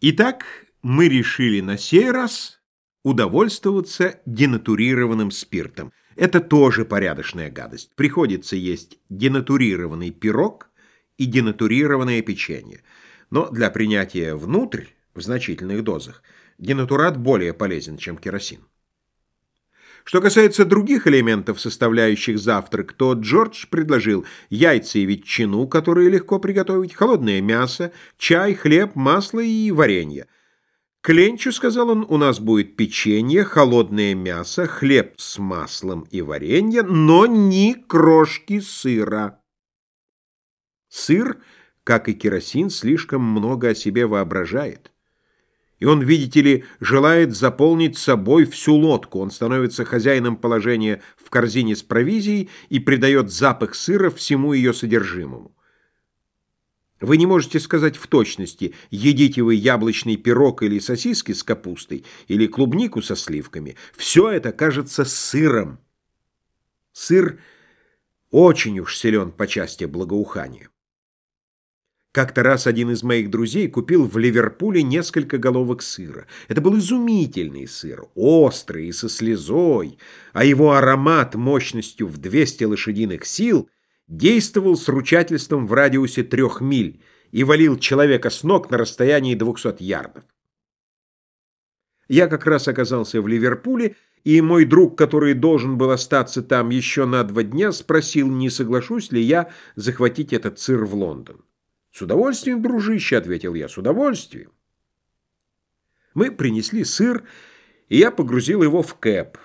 Итак, мы решили на сей раз удовольствоваться денатурированным спиртом. Это тоже порядочная гадость. Приходится есть денатурированный пирог и денатурированное печенье. Но для принятия внутрь, в значительных дозах, денатурат более полезен, чем керосин. Что касается других элементов, составляющих завтрак, то Джордж предложил яйца и ветчину, которые легко приготовить, холодное мясо, чай, хлеб, масло и варенье. К ленчу, сказал он, у нас будет печенье, холодное мясо, хлеб с маслом и варенье, но ни крошки сыра. Сыр, как и керосин, слишком много о себе воображает. И он, видите ли, желает заполнить собой всю лодку. Он становится хозяином положения в корзине с провизией и придает запах сыра всему ее содержимому. Вы не можете сказать в точности, едите вы яблочный пирог или сосиски с капустой, или клубнику со сливками. Все это кажется сыром. Сыр очень уж силен по части благоухания. Как-то раз один из моих друзей купил в Ливерпуле несколько головок сыра. Это был изумительный сыр, острый и со слезой, а его аромат мощностью в 200 лошадиных сил действовал с ручательством в радиусе трех миль и валил человека с ног на расстоянии 200 ярдов. Я как раз оказался в Ливерпуле, и мой друг, который должен был остаться там еще на два дня, спросил, не соглашусь ли я захватить этот сыр в Лондон. «С удовольствием, дружище», — ответил я, — «с удовольствием». Мы принесли сыр, и я погрузил его в кэп.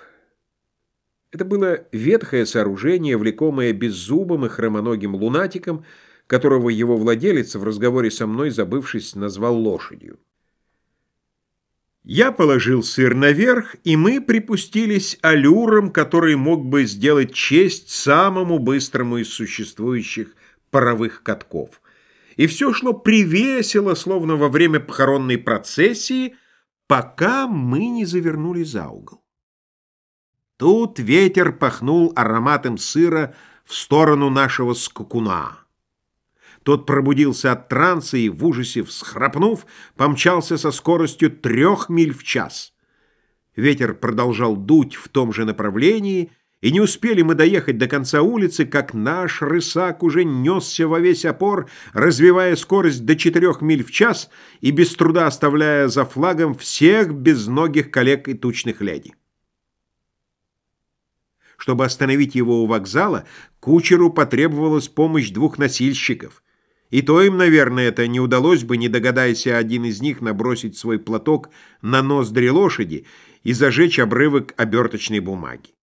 Это было ветхое сооружение, влекомое беззубым и хромоногим лунатиком, которого его владелец в разговоре со мной, забывшись, назвал лошадью. Я положил сыр наверх, и мы припустились аллюром, который мог бы сделать честь самому быстрому из существующих паровых катков — и все шло привесело, словно во время похоронной процессии, пока мы не завернули за угол. Тут ветер пахнул ароматом сыра в сторону нашего скакуна. Тот пробудился от транса и, в ужасе всхрапнув, помчался со скоростью трех миль в час. Ветер продолжал дуть в том же направлении, и не успели мы доехать до конца улицы, как наш рысак уже несся во весь опор, развивая скорость до четырех миль в час и без труда оставляя за флагом всех безногих коллег и тучных леди. Чтобы остановить его у вокзала, кучеру потребовалась помощь двух носильщиков. И то им, наверное, это не удалось бы, не догадайся один из них набросить свой платок на ноздри лошади и зажечь обрывок оберточной бумаги.